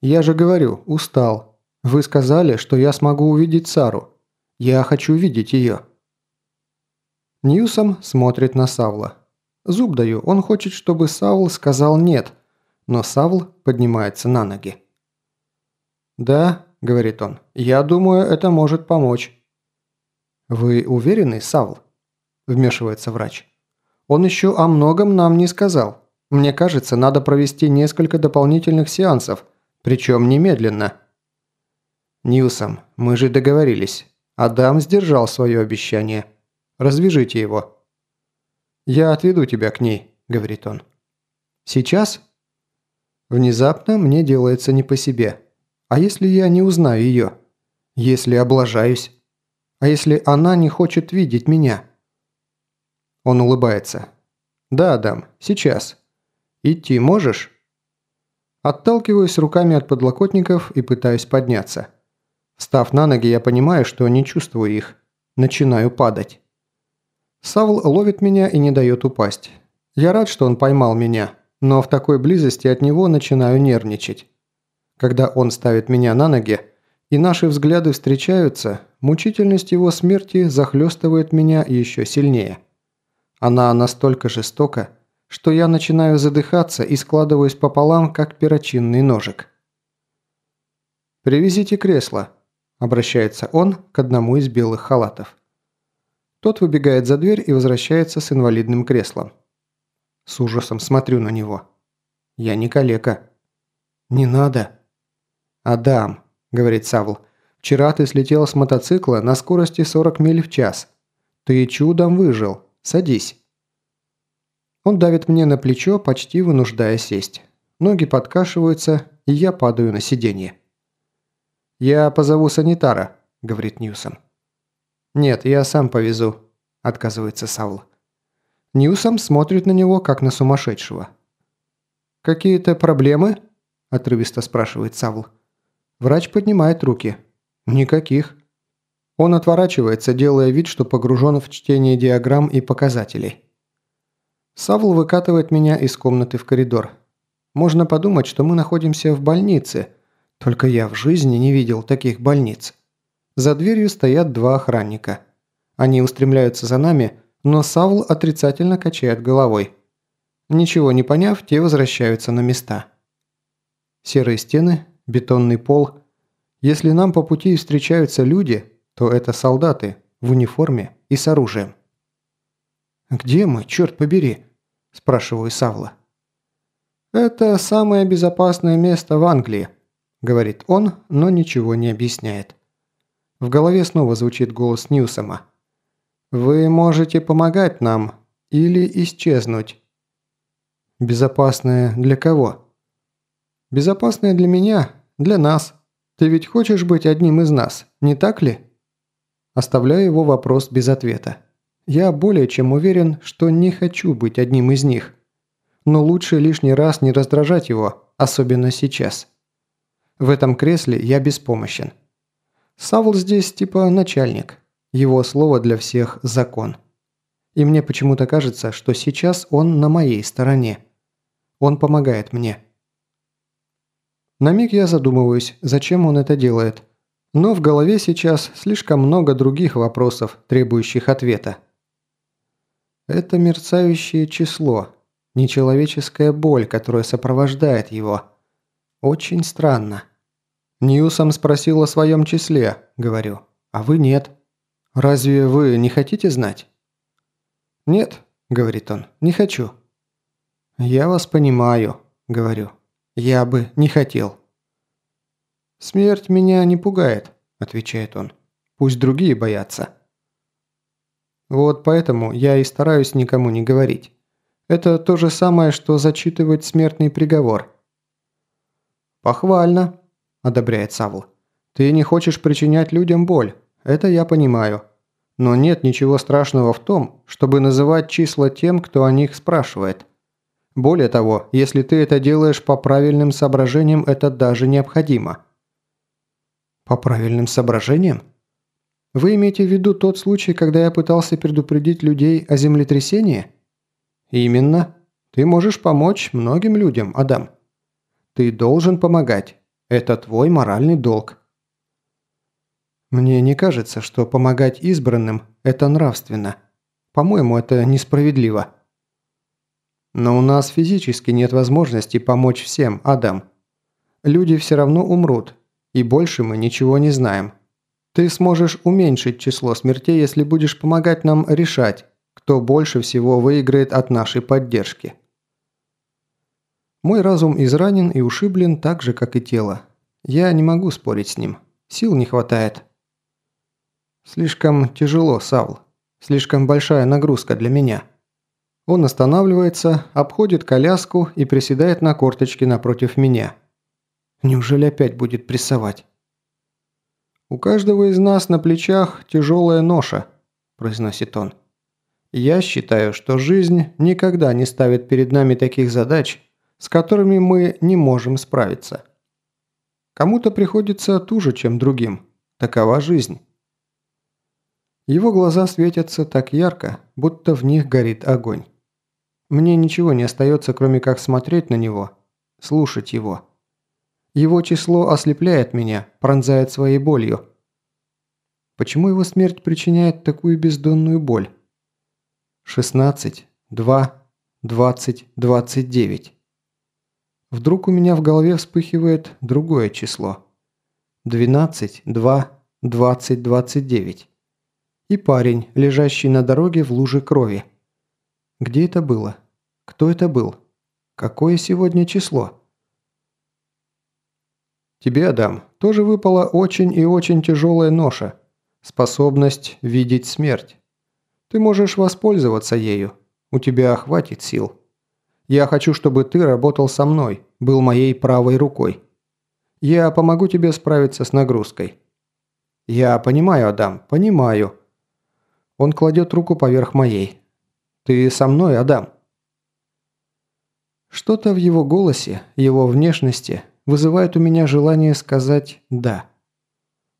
Я же говорю, устал. Вы сказали, что я смогу увидеть Сару. Я хочу видеть ее». Ньюсом смотрит на Савла. Зуб даю, он хочет, чтобы Савл сказал «нет», но Савл поднимается на ноги. «Да», – говорит он, – «я думаю, это может помочь». «Вы уверены, Савл?» – вмешивается врач. «Он еще о многом нам не сказал. Мне кажется, надо провести несколько дополнительных сеансов, причем немедленно». «Ньюсом, мы же договорились. Адам сдержал свое обещание. Развяжите его». «Я отведу тебя к ней», – говорит он. «Сейчас?» Внезапно мне делается не по себе. А если я не узнаю ее? Если облажаюсь? А если она не хочет видеть меня?» Он улыбается. «Да, Адам, сейчас. Идти можешь?» Отталкиваюсь руками от подлокотников и пытаюсь подняться. Встав на ноги, я понимаю, что не чувствую их. Начинаю падать. Савл ловит меня и не дает упасть. Я рад, что он поймал меня, но в такой близости от него начинаю нервничать. Когда он ставит меня на ноги, и наши взгляды встречаются, мучительность его смерти захлестывает меня еще сильнее. Она настолько жестока, что я начинаю задыхаться и складываюсь пополам, как перочинный ножик. «Привезите кресло», – обращается он к одному из белых халатов. Тот выбегает за дверь и возвращается с инвалидным креслом. С ужасом смотрю на него. Я не калека. «Не надо», «Адам», – говорит Савл, – «вчера ты слетел с мотоцикла на скорости 40 миль в час. Ты чудом выжил. Садись». Он давит мне на плечо, почти вынуждая сесть. Ноги подкашиваются, и я падаю на сиденье. «Я позову санитара», – говорит Ньюсом. «Нет, я сам повезу», – отказывается Савл. Ньюсом смотрит на него, как на сумасшедшего. «Какие-то проблемы?» – отрывисто спрашивает Савл. Врач поднимает руки. Никаких. Он отворачивается, делая вид, что погружен в чтение диаграмм и показателей. Савл выкатывает меня из комнаты в коридор. Можно подумать, что мы находимся в больнице, только я в жизни не видел таких больниц. За дверью стоят два охранника. Они устремляются за нами, но Савл отрицательно качает головой. Ничего не поняв, те возвращаются на места. Серые стены, бетонный пол. Если нам по пути встречаются люди, то это солдаты в униформе и с оружием. «Где мы, черт побери?» – спрашиваю Савла. «Это самое безопасное место в Англии», – говорит он, но ничего не объясняет. В голове снова звучит голос Ньюсома. «Вы можете помогать нам или исчезнуть». «Безопасное для кого?» «Безопасное для меня, для нас. Ты ведь хочешь быть одним из нас, не так ли?» Оставляю его вопрос без ответа. Я более чем уверен, что не хочу быть одним из них. Но лучше лишний раз не раздражать его, особенно сейчас. В этом кресле я беспомощен. Савл здесь типа начальник. Его слово для всех – закон. И мне почему-то кажется, что сейчас он на моей стороне. Он помогает мне. На миг я задумываюсь, зачем он это делает. Но в голове сейчас слишком много других вопросов, требующих ответа. Это мерцающее число, нечеловеческая боль, которая сопровождает его. Очень странно. Ньюсом спросил о своем числе, говорю, а вы нет. Разве вы не хотите знать? Нет, говорит он, не хочу. Я вас понимаю, говорю. Я бы не хотел». «Смерть меня не пугает», – отвечает он. «Пусть другие боятся». Вот поэтому я и стараюсь никому не говорить. Это то же самое, что зачитывать смертный приговор. «Похвально», – одобряет Савл. «Ты не хочешь причинять людям боль. Это я понимаю. Но нет ничего страшного в том, чтобы называть числа тем, кто о них спрашивает. Более того, если ты это делаешь по правильным соображениям, это даже необходимо. По правильным соображениям? Вы имеете в виду тот случай, когда я пытался предупредить людей о землетрясении? Именно. Ты можешь помочь многим людям, Адам. Ты должен помогать. Это твой моральный долг. Мне не кажется, что помогать избранным – это нравственно. По-моему, это несправедливо. Но у нас физически нет возможности помочь всем, Адам. Люди все равно умрут, и больше мы ничего не знаем. Ты сможешь уменьшить число смертей, если будешь помогать нам решать, кто больше всего выиграет от нашей поддержки. Мой разум изранен и ушиблен так же, как и тело. Я не могу спорить с ним. Сил не хватает. Слишком тяжело, Савл. Слишком большая нагрузка для меня. Он останавливается, обходит коляску и приседает на корточки напротив меня. Неужели опять будет прессовать? «У каждого из нас на плечах тяжелая ноша», – произносит он. «Я считаю, что жизнь никогда не ставит перед нами таких задач, с которыми мы не можем справиться. Кому-то приходится туже, чем другим. Такова жизнь». Его глаза светятся так ярко, будто в них горит огонь. Мне ничего не остается, кроме как смотреть на него, слушать его. Его число ослепляет меня, пронзает своей болью. Почему его смерть причиняет такую бездонную боль? 16, 2, 20, 29. Вдруг у меня в голове вспыхивает другое число. 12, 2, 20, 29 и парень, лежащий на дороге в луже крови. Где это было? Кто это был? Какое сегодня число? Тебе, Адам, тоже выпала очень и очень тяжелая ноша. Способность видеть смерть. Ты можешь воспользоваться ею. У тебя хватит сил. Я хочу, чтобы ты работал со мной, был моей правой рукой. Я помогу тебе справиться с нагрузкой. Я понимаю, Адам, понимаю. Он кладет руку поверх моей. «Ты со мной, Адам?» Что-то в его голосе, его внешности вызывает у меня желание сказать «да».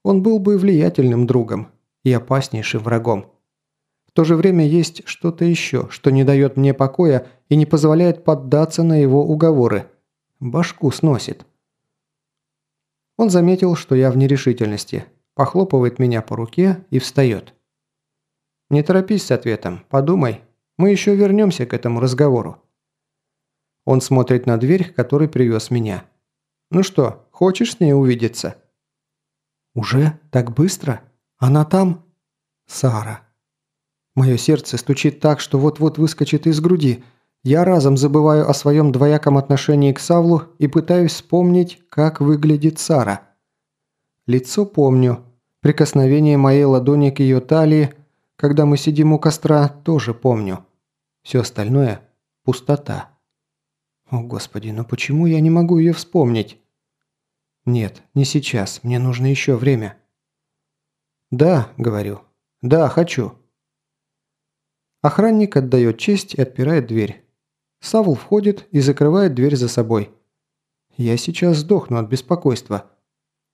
Он был бы влиятельным другом и опаснейшим врагом. В то же время есть что-то еще, что не дает мне покоя и не позволяет поддаться на его уговоры. Башку сносит. Он заметил, что я в нерешительности, похлопывает меня по руке и встает. Не торопись с ответом, подумай. Мы еще вернемся к этому разговору. Он смотрит на дверь, который привез меня. Ну что, хочешь с ней увидеться? Уже? Так быстро? Она там? Сара. Мое сердце стучит так, что вот-вот выскочит из груди. Я разом забываю о своем двояком отношении к Савлу и пытаюсь вспомнить, как выглядит Сара. Лицо помню. Прикосновение моей ладони к ее талии, когда мы сидим у костра, тоже помню. Все остальное – пустота. О, Господи, но почему я не могу ее вспомнить? Нет, не сейчас, мне нужно еще время. Да, говорю. Да, хочу. Охранник отдает честь и отпирает дверь. Савл входит и закрывает дверь за собой. Я сейчас сдохну от беспокойства.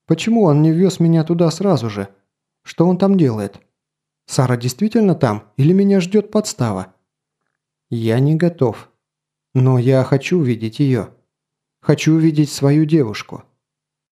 Почему он не вез меня туда сразу же? Что он там делает? Сара действительно там или меня ждет подстава? Я не готов. Но я хочу видеть ее. Хочу увидеть свою девушку.